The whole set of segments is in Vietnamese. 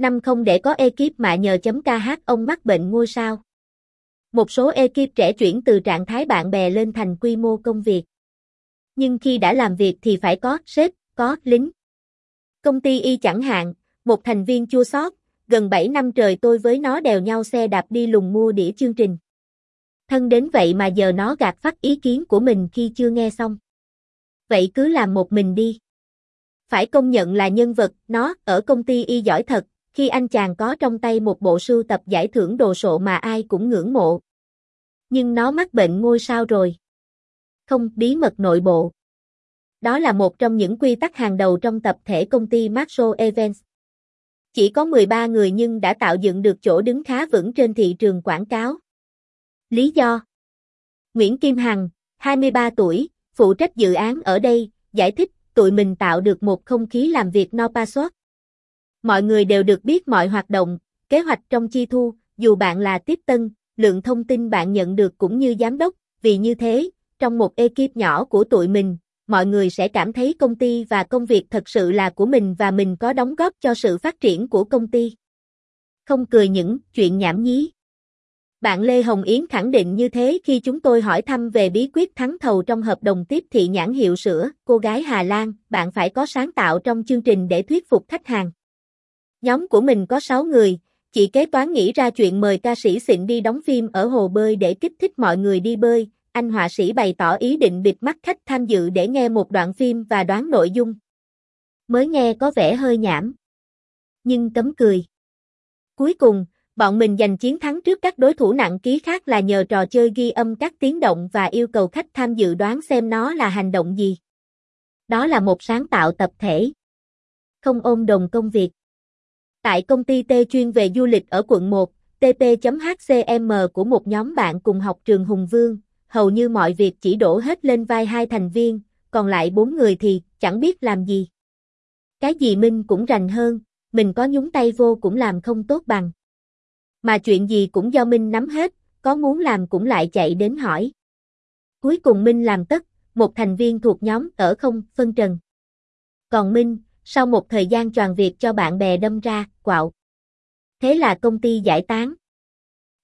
Năm không để có ekip mà nhờ chấm KH ông mắc bệnh ngôi sao. Một số ekip trẻ chuyển từ trạng thái bạn bè lên thành quy mô công việc. Nhưng khi đã làm việc thì phải có sếp, có lính. Công ty Y chẳng hạn, một thành viên chua sót, gần 7 năm trời tôi với nó đèo nhau xe đạp đi lùng mua đĩa chương trình. Thân đến vậy mà giờ nó gạt phát ý kiến của mình khi chưa nghe xong. Vậy cứ làm một mình đi. Phải công nhận là nhân vật, nó, ở công ty y giỏi thật, khi anh chàng có trong tay một bộ sưu tập giải thưởng đồ sộ mà ai cũng ngưỡng mộ. Nhưng nó mắc bệnh ngôi sao rồi. Không, bí mật nội bộ. Đó là một trong những quy tắc hàng đầu trong tập thể công ty Maxo Events. Chỉ có 13 người nhưng đã tạo dựng được chỗ đứng khá vững trên thị trường quảng cáo. Lý do Nguyễn Kim Hằng, 23 tuổi, phụ trách dự án ở đây, giải thích tụi mình tạo được một không khí làm việc no password. Mọi người đều được biết mọi hoạt động, kế hoạch trong chi thu, dù bạn là tiếp tân, lượng thông tin bạn nhận được cũng như giám đốc, vì như thế, trong một ekip nhỏ của tụi mình, mọi người sẽ cảm thấy công ty và công việc thật sự là của mình và mình có đóng góp cho sự phát triển của công ty. Không cười những chuyện nhảm nhí. Bạn Lê Hồng Yến khẳng định như thế khi chúng tôi hỏi thăm về bí quyết thắng thầu trong hợp đồng tiếp thị nhãn hiệu sữa, cô gái Hà Lan, bạn phải có sáng tạo trong chương trình để thuyết phục khách hàng. Nhóm của mình có 6 người, chị kế toán nghĩ ra chuyện mời ca sĩ xịn đi đóng phim ở hồ bơi để kích thích mọi người đi bơi, anh họa sĩ bày tỏ ý định bịt mắt khách tham dự để nghe một đoạn phim và đoán nội dung. Mới nghe có vẻ hơi nhảm. Nhưng tấm cười. Cuối cùng, bọn mình giành chiến thắng trước các đối thủ nặng ký khác là nhờ trò chơi ghi âm các tiếng động và yêu cầu khách tham dự đoán xem nó là hành động gì. Đó là một sáng tạo tập thể. Không ôm đồng công việc. Tại công ty T chuyên về du lịch ở quận 1, TT.HCM của một nhóm bạn cùng học trường Hùng Vương, hầu như mọi việc chỉ đổ hết lên vai hai thành viên, còn lại bốn người thì chẳng biết làm gì. Cái gì Minh cũng rành hơn, mình có nhúng tay vô cũng làm không tốt bằng. Mà chuyện gì cũng do Minh nắm hết, có muốn làm cũng lại chạy đến hỏi. Cuối cùng Minh làm tất, một thành viên thuộc nhóm ở không phân trần. Còn Minh, sau một thời gian choàng việc cho bạn bè đâm ra, quạo. Thế là công ty giải tán.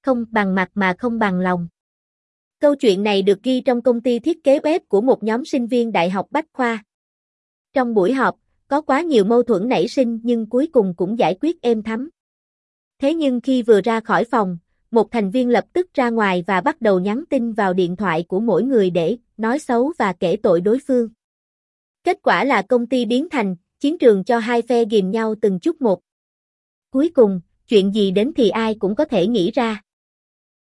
Không bằng mặt mà không bằng lòng. Câu chuyện này được ghi trong công ty thiết kế bếp của một nhóm sinh viên Đại học Bách Khoa. Trong buổi họp, có quá nhiều mâu thuẫn nảy sinh nhưng cuối cùng cũng giải quyết êm thấm. Thế nhưng khi vừa ra khỏi phòng, một thành viên lập tức ra ngoài và bắt đầu nhắn tin vào điện thoại của mỗi người để nói xấu và kể tội đối phương. Kết quả là công ty biến thành chiến trường cho hai phe ghìm nhau từng chút một. Cuối cùng, chuyện gì đến thì ai cũng có thể nghĩ ra.